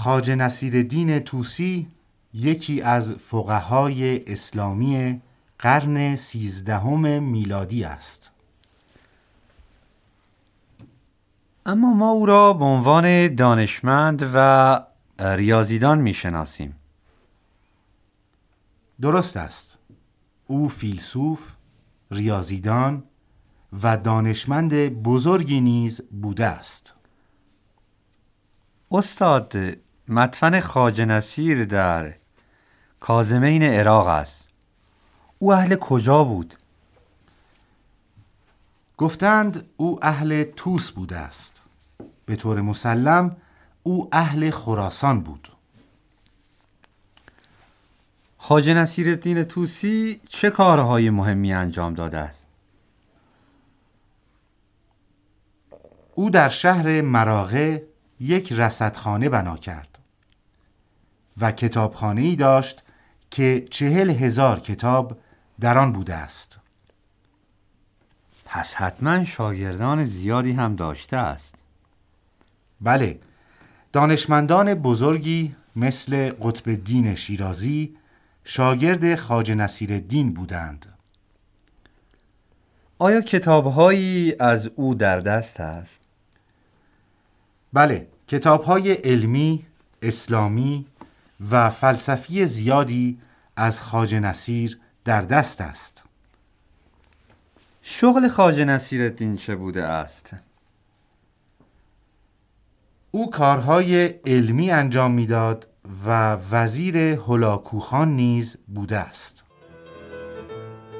خاج نصیرالدین توسی یکی از فقهای اسلامی قرن سیزدهم میلادی است. اما ما او را به عنوان دانشمند و ریاضیدان می‌شناسیم. درست است. او فیلسوف ریاضیدان و دانشمند بزرگی نیز بوده است. استاد مدفن خاج نصیر در کازمین عراق است او اهل کجا بود؟ گفتند او اهل توس بوده است به طور مسلم او اهل خراسان بود خاج نصیرالدین توسی چه کارهای مهمی انجام داده است؟ او در شهر مراغه یک رصدخانه بنا کرد و کتابخانه ای داشت که چهل هزار کتاب در آن بوده است. پس حتما شاگردان زیادی هم داشته است. بله دانشمندان بزرگی مثل قطب الدین شیرازی شاگرد خاج نصیرالدین بودند. آیا کتابهایی از او در دست است؟ بله کتابهای علمی، اسلامی و فلسفی زیادی از خاج نصیر در دست است شغل خاج نصیرالدین چه بوده است؟ او کارهای علمی انجام می‌داد و وزیر هلاکوخان نیز بوده است